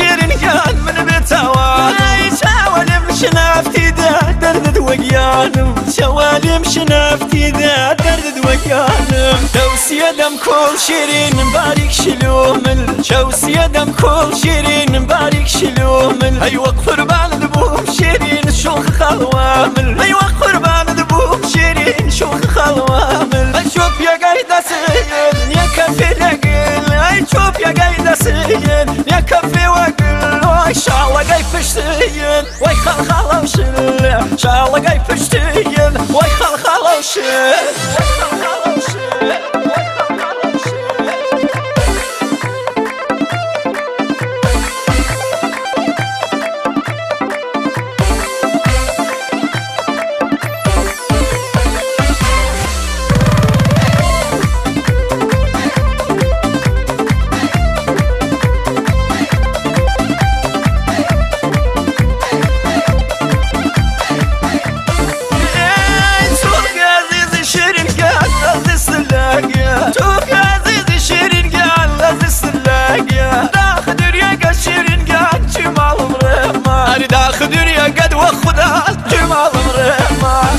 شیرین یاد من بێتاوان چاوەێم شنافتی دا دەردت وەگیانم چاوالێم شنافتی دا دەردت وەگیانم دەوسیەدەم کۆڵ شیرینم باریک شلو من چاوسیەدەم کۆڵ شیرینم باریک شلو من هەیوە قوربان پشتین وای خال خاڵاو شل شاڵەگای پشتین وای خال خاڵاو شل.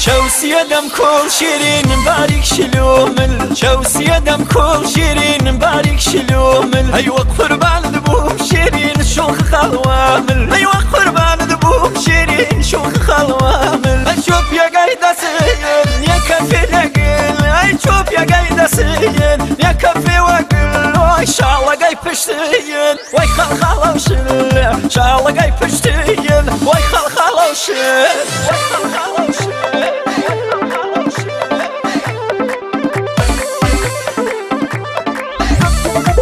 چوسیه دم کل شیرین باریک شلومل چوسیه دم کل شیرین باریک شلومل ایو قربان دبوم شیرین شوخ خلوامل ایو قربان دبوم شیرین شوخ خلوامل ای چوب یا گای دسین یا کفی نگل ای چوب یا گای دسین یا کفی وگل وای شالگای پشتین وای خال خالوشل شالگای پشتین وای خال خالوشل وای خال Thank you.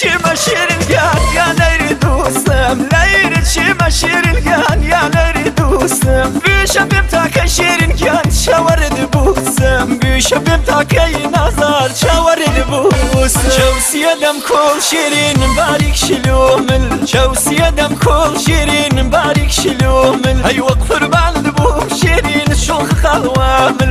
چیمە شیرنگان یا نەری دوستم لەیرت چیمە شیرنگان یا نەری دوستم گوێشە پێم تاکە شیرنگیان چاوەرد بوسم گوێشە پێم تاکەی نازار چاوەرد بوس چەوسیەدەم کۆڵ شیرین باریک شلو من چەوسیەدەم کۆڵ شیرین باریک شلو من هەیوە قوربان بوو شیرین شۆخ خاڵوە من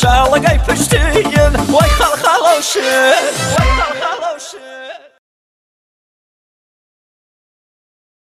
چاڵەگای پشتین وای خەڵخەڵەوشن.